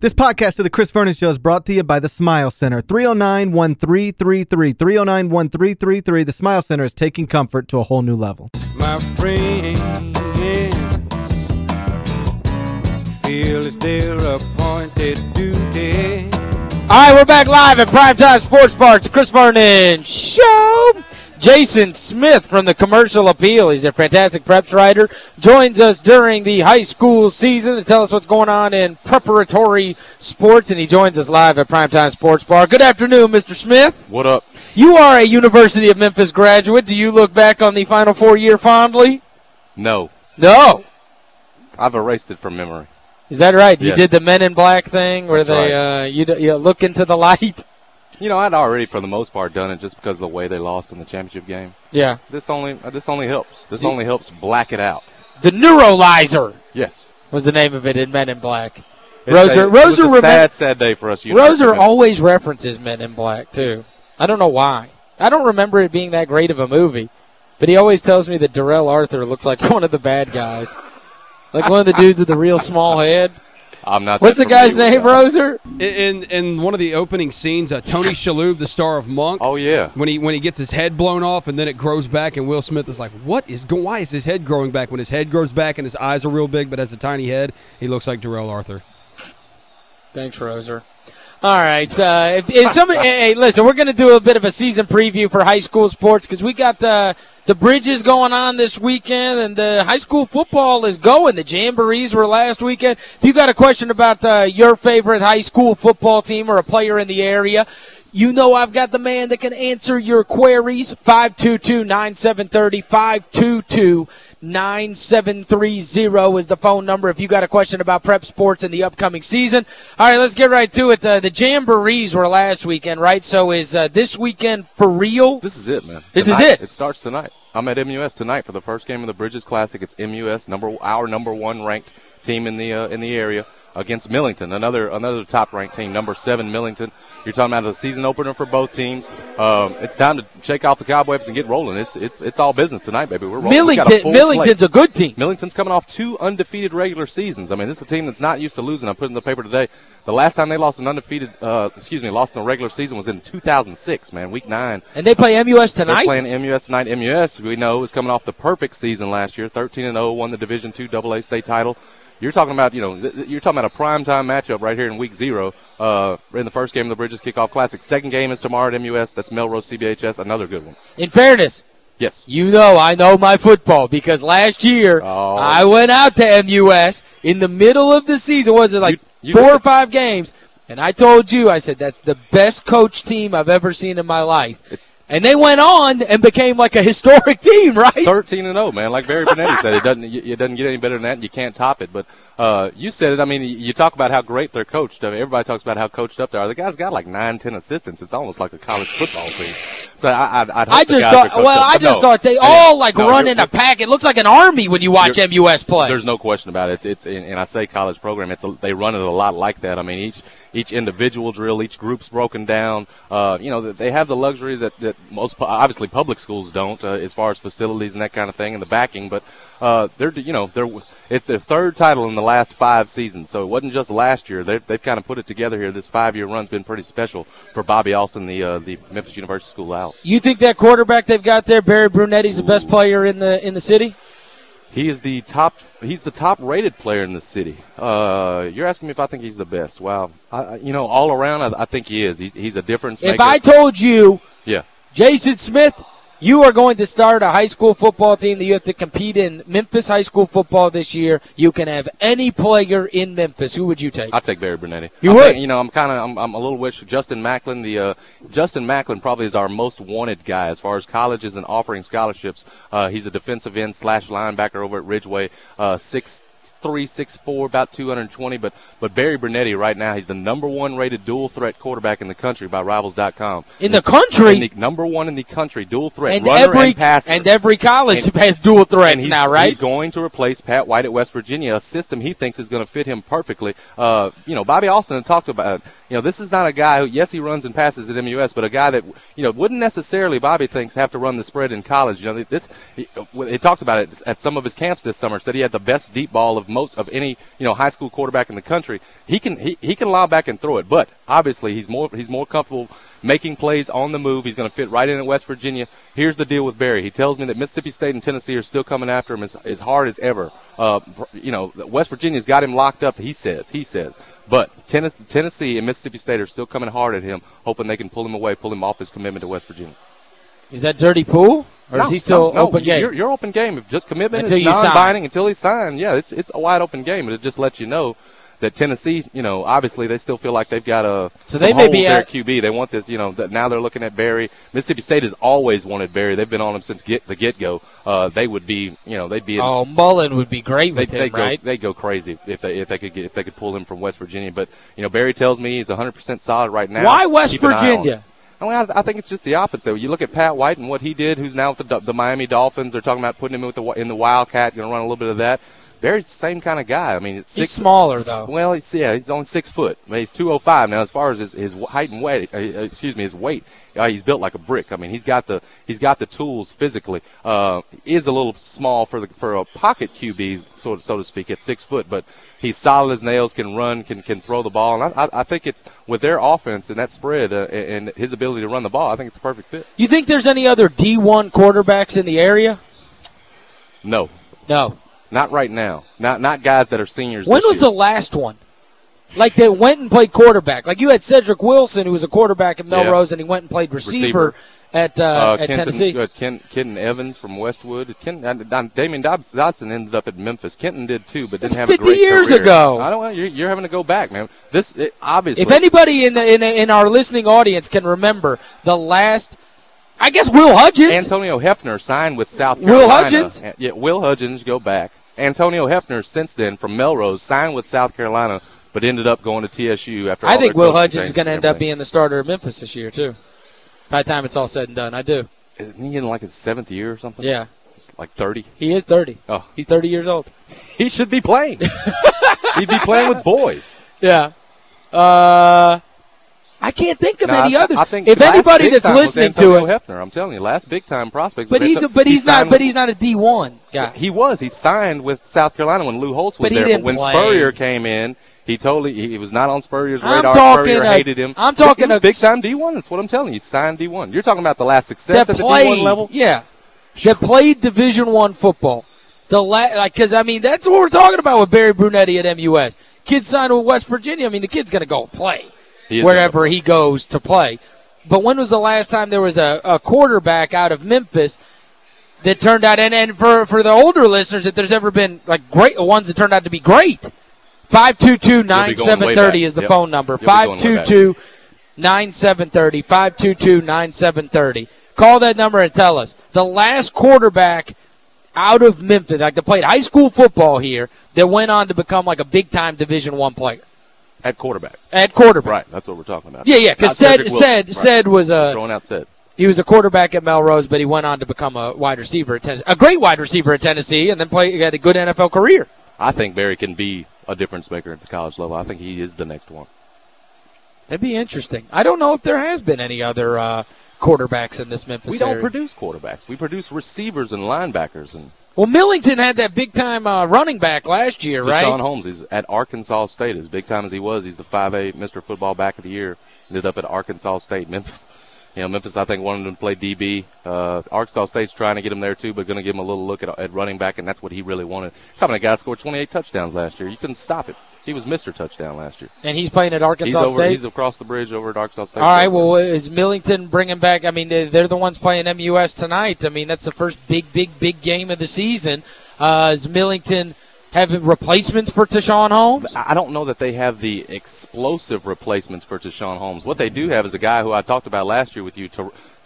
This podcast of the Chris Vernon Show is brought to you by the Smile Center. 309-1333. 309-1333. The Smile Center is taking comfort to a whole new level. My friend, feel it's their appointed duty. All right, we're back live at Primetime Sports Bar. It's the Chris Vernon Show. Jason Smith from the Commercial Appeal. He's a fantastic preps writer. Joins us during the high school season to tell us what's going on in preparatory sports, and he joins us live at Primetime Sports Bar. Good afternoon, Mr. Smith. What up? You are a University of Memphis graduate. Do you look back on the Final Four year fondly? No. No. I've erased it from memory. Is that right? You did the Men in Black thing where That's they uh you, you look into the light? You know, I'd already, for the most part, done it just because of the way they lost in the championship game. Yeah. This only uh, this only helps. This See- only helps black it out. The Neuralizer Yes. was the name of it in Men in Black. It's Roser- a, it was Roser a sad, sad day for us. Roser always references Men in Black, too. I don't know why. I don't remember it being that great of a movie. But he always tells me that Darrell Arthur looks like one of the bad guys. Like one of the dudes with the real small head. I'm not What's the guy's name, that. Roser? In in one of the opening scenes, uh, Tony Shalhoub, the star of Monk, Oh, yeah. when he when he gets his head blown off and then it grows back and Will Smith is like, "What is going? why is his head growing back when his head grows back and his eyes are real big but has a tiny head? He looks like Darrell Arthur." Thanks, Roser. All right. Uh, if, if somebody, hey, listen, we're going to do a bit of a season preview for high school sports because we got the the bridges going on this weekend and the high school football is going. The Jamborees were last weekend. If you got a question about uh, your favorite high school football team or a player in the area, you know I've got the man that can answer your queries. 522-9730, 522 9730 is the phone number if you got a question about prep sports in the upcoming season. All right, let's get right to it. Uh, the Jamborees were last weekend, right? So is uh, this weekend for real? This is it, man. This is it? It starts tonight. I'm at MUS tonight for the first game of the Bridges Classic. It's MUS, number our number one ranked team in the uh, in the area against Millington, another another top ranked team, number seven Millington. You're talking about a season opener for both teams. Um, it's time to shake off the cobwebs and get rolling. It's it's it's all business tonight, baby. We're rolling. We got a Millington, Millington's slate. a good team. Millington's coming off two undefeated regular seasons. I mean, this is a team that's not used to losing. I put in the paper today. The last time they lost an undefeated, uh, excuse me, lost in a regular season was in 2006, man, week nine. And they play MUS tonight? They're playing MUS tonight. MUS, we know, is coming off the perfect season last year, 13 and 0, won the Division Two AA state title. You're talking about, you know, you're talking about a prime time matchup right here in week zero. Uh, in the first game of the Bridges Kickoff Classic. Second game is tomorrow at MUS. That's Melrose CBHS, another good one. In fairness, Yes. you know I know my football because last year Oh. I went out to MUS in the middle of the season. Was it like You- you four or five games? And I told you, I said, that's the best coach team I've ever seen in my life. And they went on and became like a historic team, right? 13 and 0, man. Like Barry Brunetti said, it doesn't it doesn't get any better than that, and you can't top it. But uh, you said it. I mean, you talk about how great they're coached. I mean, everybody talks about how coached up they are. The guys got like nine, ten assistants. It's almost like a college football team. So I, I'd, I'd hope I the just guys thought, well, up. I just no. thought they all like no, run in a pack. It looks like an army when you watch MUS play. There's no question about it. It's, it's and, and I say college program. It's a, they run it a lot like that. I mean, each each individual drill, each group's broken down. Uh, you know, they have the luxury that that most obviously public schools don't, uh, as far as facilities and that kind of thing and the backing. But uh, they're you know they're it's their third title in the last five seasons. So it wasn't just last year. They they've kind of put it together here. This five year run's been pretty special for Bobby Alston, the uh, the Memphis University School out. you think that quarterback they've got there, Barry Brunetti's the best player in the in the city? He is the top. He's the top rated player in the city. Uh, you're asking me if I think he's the best. Wow. I, you know, all around, I, I think he is. He's, he's a difference maker. If. I told you, yeah. Jason Smith, you are going to start a high school football team that you have to compete in Memphis high school football this year, you can have any player in Memphis. Who would you take? I'll take Barry Brunetti. You I would? you know, I'm kind of I'm, I'm a little wish Justin Macklin the uh Justin Macklin probably is our most wanted guy as far as colleges and offering scholarships. Uh he's a defensive end slash linebacker over at Ridgeway. Uh six three six four about 220 but but Barry Brunetti right now he's the number 1 rated dual threat quarterback in the country by rivals.com. In the country? In the number 1 in the country dual threat and runner every and passer. and every college And- has dual threats now, right? He's going to replace Pat White at West Virginia, a system he thinks is going to fit him perfectly. Uh, you know, Bobby Alston talked about You know, this is not a guy who, yes, he runs and passes at MUS, but a guy that, you know, wouldn't necessarily, Bobby thinks, have to run the spread in college. You know, this, he, he talked about it at some of his camps this summer, said he had the best deep ball of most, of any, you know, high school quarterback in the country. He can, he, he can lob back and throw it, but obviously he's more, he's more comfortable making plays on the move. He's going to fit right in at West Virginia. Here's the deal with Barry. He tells me that Mississippi State and Tennessee are still coming after him as, as hard as ever. Uh, you know, West Virginia's got him locked up, he says. He says. But Tennessee and Mississippi State are still coming hard at him, hoping they can pull him away, pull him off his commitment to West Virginia. Is that dirty pool? Or no, is he still no, open game? You're, you're open game. If just commitment until is non-binding until he's signed, yeah, it's it's a wide open game. But It just lets you know that Tennessee, you know, obviously they still feel like they've got a so they may be at QB. They want this, you know, that now they're looking at Barry. Mississippi State has always wanted Barry. They've been on him since get the get-go. Uh, they would be, you know, they'd be. In, oh, Mullen would be great with they, him, they'd right? Go, they'd go crazy if they if they could get if they could pull him from West Virginia. But you know, Barry tells me he's 100% solid right now. Why West Virginia? I, mean, I, I think it's just the opposite. Though. You look at Pat White and what he did, who's now with the, the Miami Dolphins. They're talking about putting him with the, in the Wildcat, going to run a little bit of that. The same kind of guy. I mean, it's he's six, smaller though. Well, he's yeah, he's only six foot. I mean, he's 205 now. As far as his his height and weight, uh, excuse me, his weight, uh, he's built like a brick. I mean, he's got the he's got the tools physically. Uh, is a little small for the for a pocket QB, so so to speak, at six foot, but he's solid as nails, can run, can can throw the ball, and I I, I think it's with their offense and that spread uh, and his ability to run the ball, I think it's a perfect fit. You think there's any other D1 quarterbacks in the area? No. No. Not right now. Not not guys that are seniors When was year. the last one? Like that went and played quarterback. Like you had Cedric Wilson who was a quarterback at Melrose yeah. and he went and played receiver, receiver. at uh, uh, at Kenton, Tennessee. Uh, Ken, Kenton Evans from Westwood. Ken, uh, Damien Dodson ended up at Memphis. Kenton did too, but didn't That's have a 50 great years career. ago. I don't. You're, you're having to go back, man. This it, obviously. If anybody in the in, in our listening audience can remember the last I guess Will Hudgens. Antonio Hefner signed with South Carolina. Will. Hudgens? Yeah, Will Hudgens, go back. Antonio Hefner, since then, from Melrose, signed with South Carolina, but ended up going to TSU after I think Will Hudgens is going to end up being the starter at Memphis this year, too. By the time it's all said and done, I do. Isn't he in like his seventh year or something? Yeah. Like 30? He is 30. Oh. He's 30 years old. He should be playing. He'd be playing with boys. Yeah. Uh, I can't think of No, any I, others. I think if anybody that's listening to us, Hefner, I'm telling you, last big time prospect. but he's a, but he he's not but he's not a D1 guy. He was. He signed with South Carolina when Lou Holtz was But he there. but when play. Spurrier came in, he totally he was not on Spurrier's I'm radar. Spurrier a- hated him. I'm talking a- big time D1. That's what I'm telling you. He signed D1. You're talking about the last success at the D1 level. Yeah. That played Division One football. The la like cuz I mean that's what we're talking about with Barry Brunetti at MUS. Kid signed with West Virginia. I mean the kid's going to go play He wherever he goes to play. But when was the last time there was a, a quarterback out of Memphis that turned out and and for for the older listeners if there's ever been like great ones that turned out to be great. 522-9730 is the Yep. phone number. You'll be going way back. 522-9730. 522-9730. Call that number and tell us. The last quarterback out of Memphis, like that played high school football here, that went on to become like a big-time Division One player. At quarterback. At quarterback. Right. That's what we're talking about. Yeah, yeah, because said, said, Right. said was a Throwing out said. he was a quarterback at Melrose, but he went on to become a wide receiver at Tennessee. A great wide receiver at Tennessee, and then play, had a good NFL career. I think Barry can be a difference maker at the college level. I think he is the next one. That'd be interesting. I don't know if there has been any other uh, quarterbacks in this Memphis We don't area. produce quarterbacks. We produce receivers and linebackers and Well, Millington had that big-time uh, running back last year, right? Deshaun Holmes is at Arkansas State. As big time as he was, he's the 5A Mr. Football Back of the Year. Ended up at Arkansas State. Memphis, you know, Memphis I think wanted him to play DB. Uh, Arkansas State's trying to get him there too, but going to give him a little look at, at running back, and that's what he really wanted. Talking about a guy scored 28 touchdowns last year. You couldn't stop it. He was Mr. Touchdown last year. And he's playing at Arkansas he's over. State? He's across the bridge over at Arkansas State. All right, well, is Millington bringing back, I mean, they- they're the ones playing MUS tonight. I mean, that's the first big, big, big game of the season. Uh, is Millington having replacements for Tashawn Holmes? I don't know that they have the explosive replacements for Tashawn Holmes. What they do have is a guy who I talked about last year with you,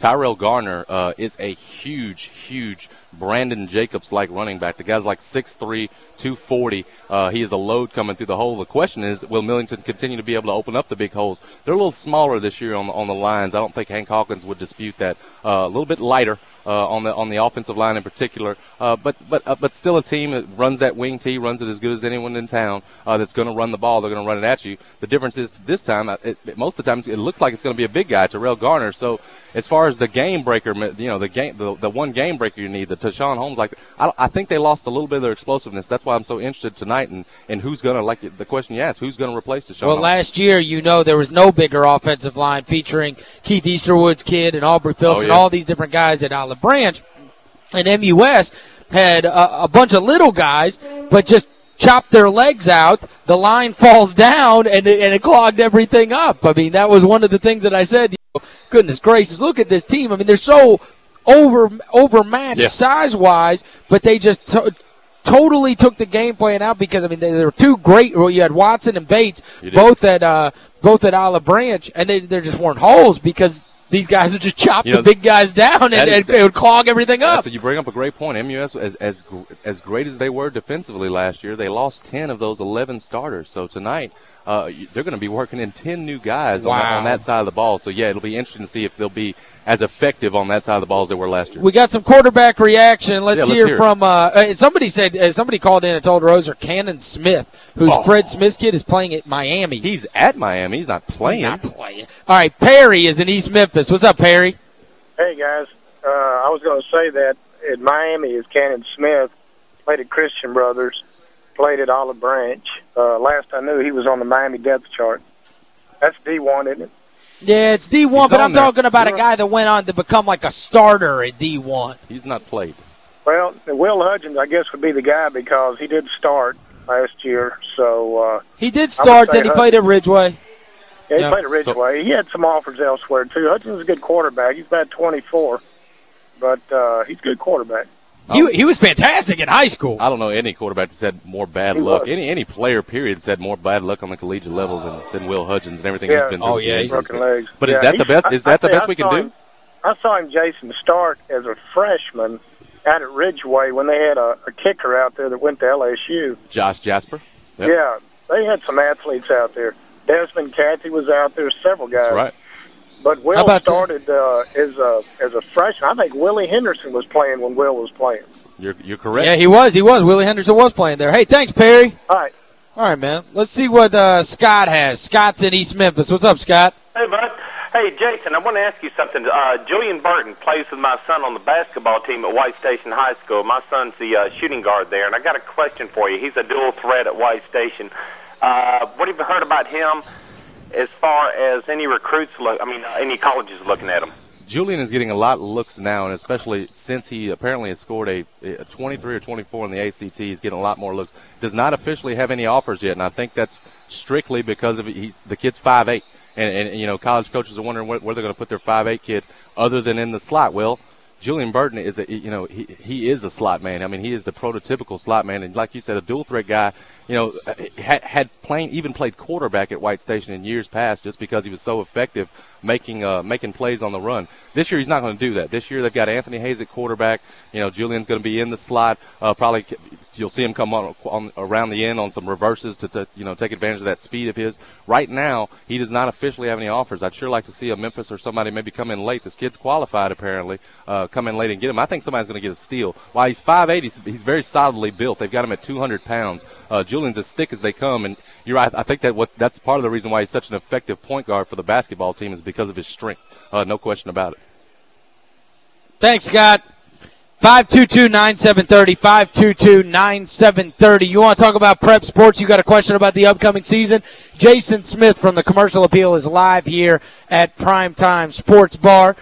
Tyrell Garner, uh, is a huge, huge Brandon Jacobs-like running back. The guy's like 6'3", 240. Uh, he is a load coming through the hole. The question is, will Millington continue to be able to open up the big holes? They're a little smaller this year on the, on the lines. I don't think Hank Hawkins would dispute that. Uh, a little bit lighter uh, on the on the offensive line in particular, uh, but but uh, but still a team that runs that wing tee, runs it as good as anyone in town. Uh, that's going to run the ball. They're going to run it at you. The difference is this time, uh, it, most of the times, it looks like it's going to be a big guy, Terrell Garner. So as far as the game breaker, you know, the game, the, the one game breaker you need, the Tashawn Holmes, like I, I think they lost a little bit of their explosiveness. That's why I'm so interested tonight in, in who's going to, like the question you asked, who's going to replace Tashawn Well, Holmes? last year, you know, there was no bigger offensive line featuring Keith Easterwood's kid and Aubrey Phillips Oh, and all these different guys at Olive Branch. And MUS had a, a bunch of little guys, but just chopped their legs out, the line falls down, and it, and it clogged everything up. I mean, that was one of the things that I said, you know, goodness gracious, look at this team. I mean, they're so over overmatched Yeah. size-wise, but they just to totally took the game plan out because, I mean, there were two great, well, you had Watson and Bates, both at uh, both at Olive Branch, and they, there just weren't holes because these guys would just chop You know, the big guys down and, is- and it would clog everything up. So you bring up a great point. MUS, as as as great as they were defensively last year, they lost 10 of those 11 starters. So tonight, uh, they're going to be working in 10 new guys on, that, on that side of the ball. So yeah, it'll be interesting to see if they'll be as effective on that side of the ball as they were last year. We got some quarterback reaction. Let's, Yeah, let's hear, hear from uh, uh, somebody said uh, somebody called in and told Roser Cannon Smith, who's Oh. Fred Smith's kid, is playing at Miami. He's at Miami. He's not playing. Not playing. All right, Perry is in East Memphis. What's up, Perry? Hey guys, uh, I was going to say that at Miami is Cannon Smith, played at Christian Brothers, played at Olive Branch. Uh, last I knew, he was on the Miami depth chart. That's D1, isn't it? Yeah, it's D1, He's but I'm there. talking about a You're- guy that went on to become like a starter at D1. He's not played. Well, Will Hudgens, I guess, would be the guy because he did start last year. So uh, He did start, then he Hud- played at Ridgeway. yeah, he Yeah. played at Ridgeway. he had some offers elsewhere too. Hudgens is a good quarterback. He's about 24, but uh, he's a good quarterback. He, he was fantastic in high school. I don't know any quarterback that's had more bad He luck. was. Any any player, period, that's had more bad luck on the collegiate level than, than Will Hudgens and everything Yeah. he's been oh, through. Oh, with yeah, he's. Broken legs. But is that the best- is I- that the best I we can saw do? him- I saw him, Jason, start as a freshman out at Ridgeway when they had a, a kicker out there that went to LSU. Josh Jasper. Yep. Yeah, they had some athletes out there. Desmond Cathy was out there, several guys. That's right. But Will about started uh, as a as a freshman. I think Willie Henderson was playing when Will was playing. You're you're correct. Yeah, he was. He was. Willie Henderson was playing there. Hey, thanks, Perry. All right. All right, man. Let's see what uh, Scott has. Scott's in East Memphis. What's up, Scott? Hey, bud. Hey, Jason, I want to ask you something. Uh, Julian Burton plays with my son on the basketball team at White Station High School. My son's the uh, shooting guard there, and I got a question for you. He's a dual threat at White Station. Uh, what have you heard about him as far as any recruits, look, I mean, any colleges looking at him? Julian is getting a lot of looks now, and especially since he apparently has scored a, a 23 or 24 in the ACT, he's getting a lot more looks. Does not officially have any offers yet, and I think that's strictly because of he, the kid's 5'8", and, and you know college coaches are wondering where, where they're going to put their 5'8 kid other than in the slot. Well, Julian Burton is a you know he he is a slot man. I mean he is the prototypical slot man, and like you said, a dual threat guy. You know had had playing even played quarterback at White Station in years past, just because he was so effective making uh making plays on the run. This year he's not going to do that. This year they've got Anthony Hayes at quarterback. You know Julian's going to be in the slot. Uh, probably you'll see him come on, on around the end on some reverses to, to you know take advantage of that speed of his. Right now he does not officially have any offers. I'd sure like to see a Memphis or somebody maybe come in late. This kid's qualified apparently. Uh, come in late and get him. I think somebody's going to get a steal. While he's 5'8", he's, he's very solidly built. They've got him at 200 pounds. Uh, Julian's as thick as they come, and you're right. I think that what that's part of the reason why he's such an effective point guard for the basketball team is because of his strength. Uh, no question about it. Thanks, Scott. 522-9730, 522-9730. You want to talk about prep sports? You got a question about the upcoming season? Jason Smith from the Commercial Appeal is live here at Primetime Sports Bar.